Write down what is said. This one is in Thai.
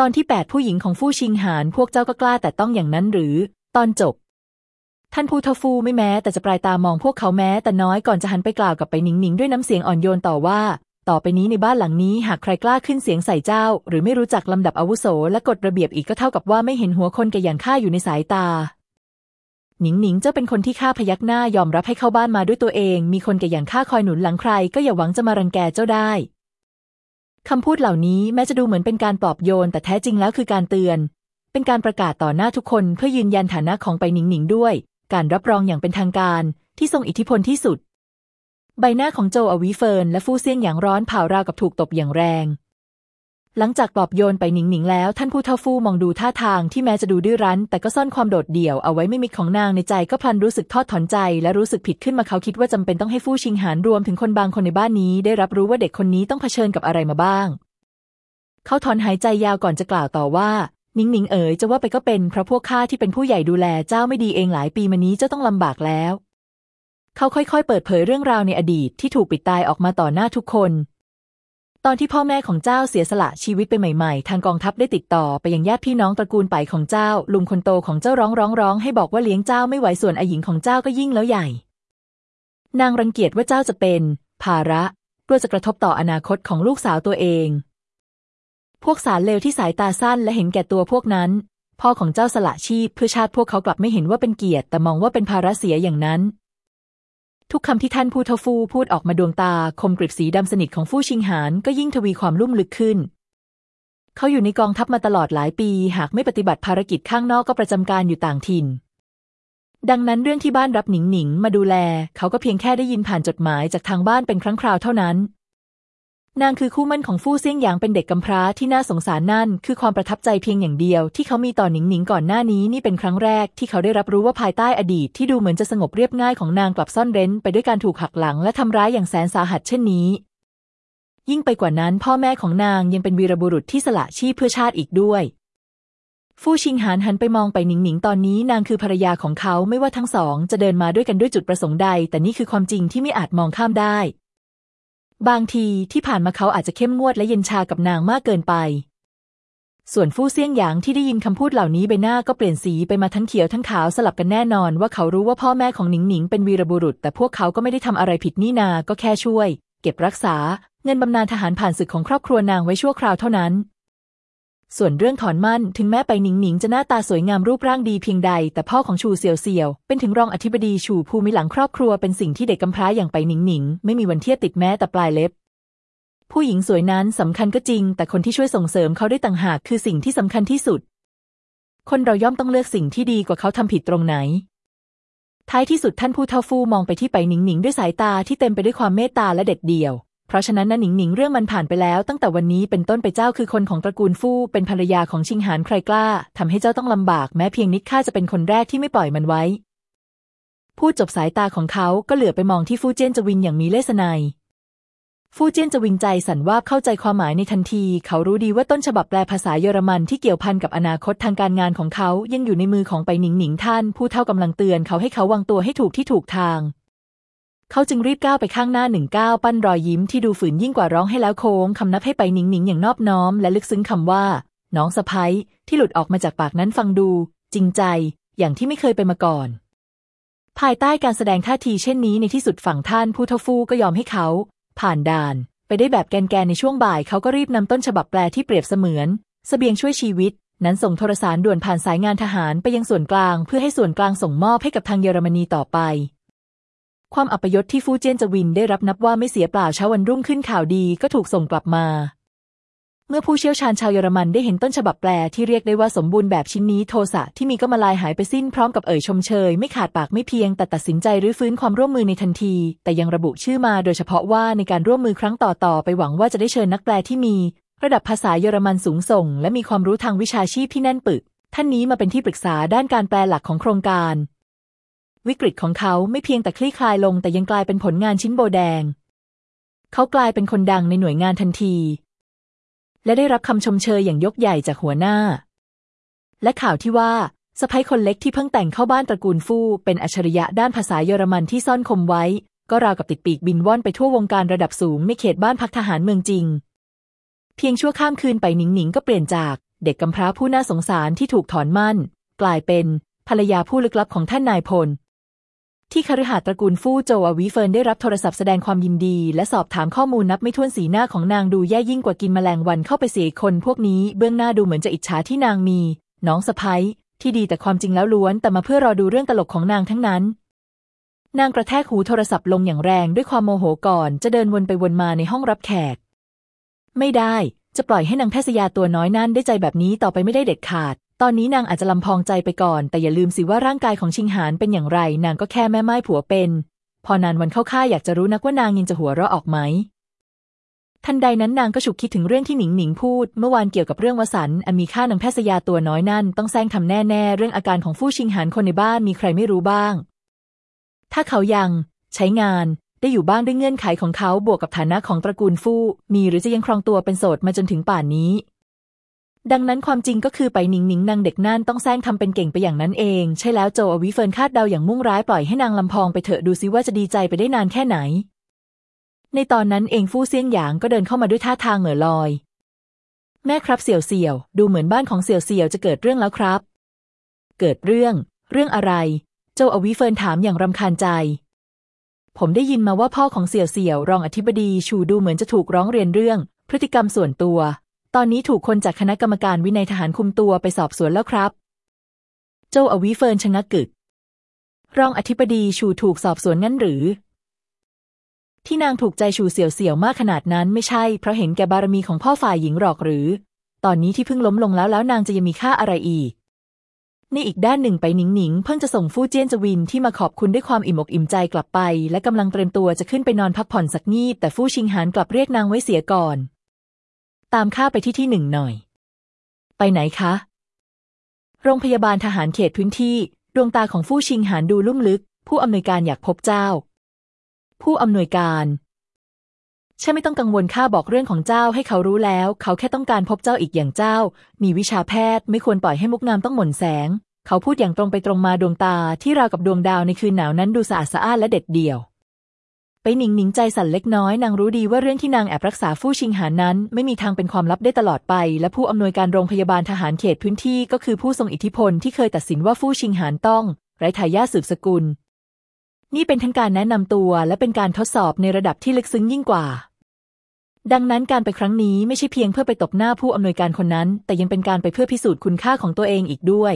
ตอนที่แปดผู้หญิงของฟู่ชิงหานพวกเจ้าก็กล้าแต่ต้องอย่างนั้นหรือ ตอนจบ ท่านผู้ทฟูไม่แม้แต่จะปลายตามองพวกเขาแม้แต่น้อยก่อนจะหันไปกล่าวกับไปหนิงหนิงด้วยน้ำเสียงอ่อนโยนต่อว่า ต่อไปนี้ในบ้านหลังนี้หากใครกล้าขึ้นเสียงใส่เจ้า หรือไม่รู้จักลำดับอาวุโสและกฎระเบียบอีกก็เท่ากับว่าไม่เห็นหัวคนแก่อย่างข้าอยู่ในสายตาหนิงหนิงเจ้าเป็นคนที่ข้าพยักหน้ายอมรับให้เข้าบ้านมาด้วยตัวเอง มีคนแก่อย่างข้าคอยหนุนหลังใคร ก็อย่าหวังจะมารังแกเจ้าได้ คำพูดเหล่านี้แม้จะดูเหมือนเป็นการปลอบโยน แต่แท้จริงแล้วคือการเตือน เป็นการประกาศต่อหน้าทุกคนเพื่อยืนยันฐานะของไปหนิงหนิงด้วย การรับรองอย่างเป็นทางการ ที่ทรงอิทธิพลที่สุด ใบหน้าของโจอวีเฟินและฟู่เซียงอย่างร้อนเผาราวกับถูกตบอย่างแรง หลังจากปลอบโยนไปหนิงหนิงแล้ว ท่านผู้เท่าฟู่มองดูท่าทางที่แม้จะดูดื้อรั้น แต่ก็ซ่อนความโดดเดี่ยวเอาไว้ไม่มิดของนางในใจก็พลันรู้สึกทอดถอนใจ และรู้สึกผิดขึ้นมาเขาคิดว่าจำเป็นต้องให้ฟู่ชิงหานรวมถึงคนบางคนในบ้านนี้ ได้รับรู้ว่าเด็กคนนี้ต้องเผชิญกับอะไรมาบ้าง เขาถอนหายใจยาวก่อนจะกล่าวต่อว่านิงนิงเอ๋ยจะว่าไปก็เป็นเพราะพวกข้าที่เป็นผู้ใหญ่ดูแลเจ้าไม่ดีเองหลายปีมานี้เจ้าต้องลำบากแล้ว เขาค่อยๆ เปิดเผยเรื่องราวในอดีตที่ถูกปิดตายออกมาต่อหน้าทุกคน ตอนที่พ่อแม่ของเจ้าเสียสละชีวิตไปใหม่ ๆ ทางกองทัพได้ติดต่อไปยังญาติพี่น้องตระกูลไปของเจ้า ลุงคนโตของเจ้าร้องร้องร้องให้บอกว่าเลี้ยงเจ้าไม่ไหวส่วนอหญิงของเจ้าก็ยิ่งแล้วใหญ่ นางรังเกียจว่าเจ้าจะเป็น ภาระกลัวจะกระทบต่ออนาคตของลูกสาวตัวเอง พวกสารเลวที่สายตาสั้นและเห็นแก่ตัวพวกนั้น พ่อของเจ้าสละชีพเพื่อชาติพวกเขากลับไม่เห็นว่าเป็นเกียรติ แต่มองว่าเป็นภาระเสียอย่างนั้น ทุกคำที่ท่านผู้เทฟูพูดออกมาดวงตา คมกริบสีดำสนิทของฟู่ชิงหานก็ยิ่งทวีความลุ่มลึกขึ้น เขาอยู่ในกองทัพมาตลอดหลายปี หากไม่ปฏิบัติภารกิจข้างนอกก็ประจำการอยู่ต่างถิ่น ดังนั้นเรื่องที่บ้านรับหนิงหนิงมาดูแล เขาก็เพียงแค่ได้ยินผ่านจดหมายจากทางบ้านเป็นครั้งคราวเท่านั้น นางคือคู่มั่นของฟู่เซี่ยงหยางเป็นเด็กกำพร้าที่น่าสงสารนั่น คือความประทับใจเพียงอย่างเดียวที่เขามีต่อหนิงหนิงก่อนหน้านี้นี่เป็นครั้งแรกที่เขาได้รับรู้ว่าภายใต้อดีตที่ดูเหมือนจะสงบเรียบง่ายของนางกลับซ่อนเร้น ไปด้วยการถูกหักหลังและทำร้ายอย่างแสนสาหัสเช่นนี้ ยิ่งไปกว่านั้นพ่อแม่ของนางยังเป็นวีรบุรุษที่สละชีพเพื่อชาติอีกด้วยฟู่ชิงหานหันไปมองไปหนิงหนิงตอนนี้นางคือภรรยาของเขาไม่ว่าทั้งสอง จะเดินมาด้วยกันด้วยจุดประสงค์ใด แต่นี่คือความจริงที่ไม่อาจมองข้ามได้ บางทีที่ผ่านมาเขาอาจจะเข้มงวดและเย็นชากับนางมากเกินไป ส่วนฟู่เซี่ยงหยางที่ได้ยินคำพูดเหล่านี้ใบหน้าก็เปลี่ยนสีไปมาทั้งเขียวทั้งขาวสลับกันแน่นอนว่าเขารู้ว่าพ่อแม่ของหนิงหนิงเป็นวีรบุรุษ แต่พวกเขาก็ไม่ได้ทำอะไรผิดนี่นา ก็แค่ช่วย เก็บรักษา เงินบำนาญทหารผ่านศึกของครอบครัวนางไว้ชั่วคราวเท่านั้น ส่วนเรื่องถอนมั่นถึงแม้ไปหนิงหนิงจะหน้าตาสวยงามรูปร่างดีเพียงใด แต่พ่อของชูเซียวเซียวเป็นถึงรองอธิบดีชูภูมิหลังครอบครัวเป็นสิ่งที่เด็กกำพร้าอย่างไปหนิงหนิงไม่มีวันเทียบติดแม้แต่ปลายเล็บ ผู้หญิงสวยนั้นสำคัญก็จริง แต่คนที่ช่วยส่งเสริมเขาได้ต่างหากคือสิ่งที่สำคัญที่สุด คนเราย่อมต้องเลือกสิ่งที่ดีกว่าเขาทำผิดตรงไหน ท้ายที่สุดท่านผู้เท่าฟู่มองไปที่ไปหนิงหนิงด้วยสายตาที่เต็มไปด้วยความเมตตาและเด็ดเดี่ยว เพราะฉะนั้นนะหนิงหนิงเรื่องมันผ่านไปแล้วตั้งแต่วันนี้เป็นต้นไปเจ้าคือคนของตระกูลฟู่เป็นภรรยาของชิงหานใครกล้าทำให้เจ้าต้องลำบากแม้เพียงนิดข้าจะเป็นคนแรกที่ไม่ปล่อยมันไว้ พูดจบสายตาของเขาก็เหลือไปมองที่ฟู่เจี้ยนจวินอย่างมีเลสไนฟู่เจี้ยนจวิงใจสั่นว่าเข้าใจความหมายในทันที เขารู้ดีว่าต้นฉบับแปลภาษาเยอรมันที่เกี่ยวพันกับอนาคตทางการงานของเขายังอยู่ในมือของไปหนิงหนิงท่าน ผู้เท่ากำลังเตือนเขาให้เขาวางตัวให้ถูกที่ถูกทาง เขาจึงรีบก้าวไปข้างหน้าหนึ่งก้าวปั้นรอยยิ้มที่ดูฝืนยิ่งกว่าร้องให้แล้วโค้งคำนับให้ไปหนิงหนิงอย่างนอบน้อม และลึกซึ้งคำว่า น้องสะพ้ยที่หลุดออกมาจากปากนั้นฟังดู จริงใจ อย่างที่ไม่เคยไปมาก่อน ภายใต้การแสดงท่าทีเช่นนี้ในที่สุดฝั่งท่านผู้เท่าฟูก็ยอมให้เขา ผ่านด่าน ไปได้แบบแกนๆในช่วงบ่ายเขาก็รีบนำต้นฉบับแปลที่เปรียบเสมือนสเสบียงช่วยชีวิต นั้นส่งโทรสารด่วนผ่านสายงานทหารไปยังส่วนกลาง เพื่อให้ส่วนกลางส่งมอบให้กับทางเยอรมนีต่อไป ความอัปยศที่ฟูเจียนจวินได้รับนับว่าไม่เสียเปล่าเช้าวันรุ่งขึ้นข่าวดีก็ถูกส่งกลับมา เมื่อผู้เชี่ยวชาญชาวเยอรมันได้เห็นต้นฉบับแปลที่เรียกได้ว่าสมบูรณ์แบบชิ้นนี้โทสะที่มีก็มาลายหายไปสิ้นพร้อมกับเอ่ยชมเชย ไม่ขาดปากไม่เพียง แต่ตัดสินใจรื้อฟื้นความร่วมมือในทันที แต่ยังระบุชื่อมาโดยเฉพาะว่าในการร่วมมือครั้งต่อๆไปหวังว่าจะได้เชิญนักแปลที่มี ระดับภาษาเยอรมันสูงส่ง และมีความรู้ทางวิชาชีพที่แน่นปึก ท่านนี้มาเป็นที่ปรึกษาด้านการแปลหลักของโครงการ วิกฤตของเขาไม่เพียงแต่คลี่คลายลงแต่ยังกลายเป็นผลงานชิ้นโบแดง เขากลายเป็นคนดังในหน่วยงานทันที และได้รับคำชมเชยอย่างยกใหญ่จากหัวหน้า และข่าวที่ว่าสะพ้ยคนเล็กที่เพิ่งแต่งเข้าบ้านตระกูลฟู่เป็นอัจฉริยะด้านภาษาเยอรมันที่ซ่อนคมไว้ ก็ราวกับติดปีกบินว่อนไปทั่ววงการระดับสูงในเขตบ้านพักทหารเมืองจริง เพียงชั่วข้ามคืนไปหนิงหนิงก็เปลี่ยนจากเด็กกำพร้าผู้น่าสงสารที่ถูกถอนมั่น กลายเป็นภรรยาผู้ลึกลับของท่านนายพล ที่คฤหาสน์ตระกูลฟู่โจววีเฟินได้รับโทรศัพท์แสดงความยินดี และสอบถามข้อมูลนับไม่ถ้วนสีหน้าของนางดูแย่ยิ่งกว่ากินแมลงวันเข้าไปเสียคนพวกนี้เบื้องหน้าดูเหมือนจะอิจฉาที่นางมี น้องสะพ้ยที่ดีแต่ความจริงแล้วล้วน แต่มาเพื่อรอดูเรื่องตลกของนางทั้งนั้น นางกระแทกหูโทรศัพท์ลงอย่างแรงด้วยความโมโหก่อน จะเดินวนไปวนมาในห้องรับแขก ไม่ได้ จะปล่อยให้นางแพทย์ยาตัวน้อยนั่นได้ใจแบบนี้ต่อไปไม่ได้เด็ดขาด ตอนนี้นางอาจจะลำพองใจไปก่อน แต่อย่าลืมสิว่าร่างกายของชิงหานเป็นอย่างไร นางก็แค่แม่ไม้ผัวเป็น พอนานวันเข้าค่ายอยากจะรู้นักว่านางยังจะหัวเราะออกไหม ทันใดนั้นนางก็ฉุกคิดถึงเรื่องที่หนิงหนิงพูด เมื่อวานเกี่ยวกับเรื่องวสันอันมีค่านางแพทย์ยาตัวน้อยนั่น ต้องแซงทำแน่ๆ เรื่องอาการของฟู่ชิงหานคนในบ้านมีใครไม่รู้บ้าง ถ้าเขายังใช้งานได้อยู่บ้างด้วยเงื่อนไขของเขาบวกกับฐานะของตระกูลฟู่มีหรือจะยังครองตัวเป็นโสดมาจนถึงป่านนี้ ดังนั้นความจริงก็คือไปหนิงหนิงนางเด็กนั่นต้องแซงทำเป็นเก่งไปอย่างนั้นเอง ใช่แล้วโจอวิเฟินคาดเดาอย่างมุ่งร้ายปล่อยให้นางลำพองไปเถอะดูซิว่าจะดีใจไปได้นานแค่ไหน ในตอนนั้นเองฟู่เซียงหยางก็เดินเข้ามาด้วยท่าทางเหม่อลอย แม่ครับเสี่ยวเสี่ยว ดูเหมือนบ้านของเสี่ยวเสี่ยวจะเกิดเรื่องแล้วครับ เกิดเรื่อง เรื่องอะไร โจอวิเฟินถามอย่างรำคาญใจ ผมได้ยินมาว่าพ่อของเสี่ยวเสี่ยวรองอธิบดีชูดูเหมือนจะถูกร้องเรียนเรื่อง พฤติกรรมส่วนตัว ตอนนี้ถูกคนจากคณะกรรมการวินัยทหารคุมตัวไปสอบสวนแล้วครับโจอวิเฟินชะงักกึก รองอธิบดีชูถูกสอบสวนงั้นหรือ ที่นางถูกใจชูเสี่ยวเสี่ยวมากขนาดนั้นไม่ใช่ เพราะเห็นแก่บารมีของพ่อฝ่ายหญิงหรอกหรือ ตอนนี้ที่เพิ่งล้มลงแล้วแล้วนางจะยังมีค่าอะไรอีกในอีกด้านหนึ่งไปหนิงหนิงเพิ่งจะส่งฟู่เจี้ยนจวินที่มาขอบคุณด้วยความอิ่มอกอิ่มใจกลับไป และกำลังเตรียมตัวจะขึ้นไปนอนพักผ่อนสักงีบแต่ฟู่ชิงหานกลับเรียกนางไว้เสียก่อน ตามข้าไปที่ที่หนึ่งหน่อย ไปไหนคะ โรงพยาบาลทหารเขตพื้นที่ ดวงตาของฟู่ชิงหานดูลุ่มลึก ผู้อำนวยการอยากพบเจ้า ผู้อำนวยการใช่ไม่ต้องกังวลข้าบอกเรื่องของเจ้าให้เขารู้แล้ว เขาแค่ต้องการพบเจ้าอีกอย่างเจ้า มีวิชาแพทย์ไม่ควรปล่อยให้มุกนามต้องหม่นแสง เขาพูดอย่างตรงไปตรงมาดวงตาที่ราวกับดวงดาวในคืนหนาวนั้นดูสะอาดสะอ้านและเด็ดเดี่ยว ไปหนิงหนิงใจสั่นเล็กน้อยนางรู้ดีว่าเรื่องที่นางแอบรักษาฟู่ชิงหานนั้น ไม่มีทางเป็นความลับได้ตลอดไป และผู้อำนวยการโรงพยาบาลทหารเขตพื้นที่ก็คือผู้ทรงอิทธิพลที่เคยตัดสินว่าฟู่ชิงหานต้อง ไร้ทายาทสืบสกุล นี่เป็นทั้งการแนะนำตัวและเป็นการทดสอบในระดับที่ลึกซึ้งยิ่งกว่า ดังนั้นการไปครั้งนี้ไม่ใช่เพียงเพื่อไปตบหน้าผู้อำนวยการคนนั้น แต่ยังเป็นการไปเพื่อพิสูจน์คุณค่าของตัวเองอีกด้วย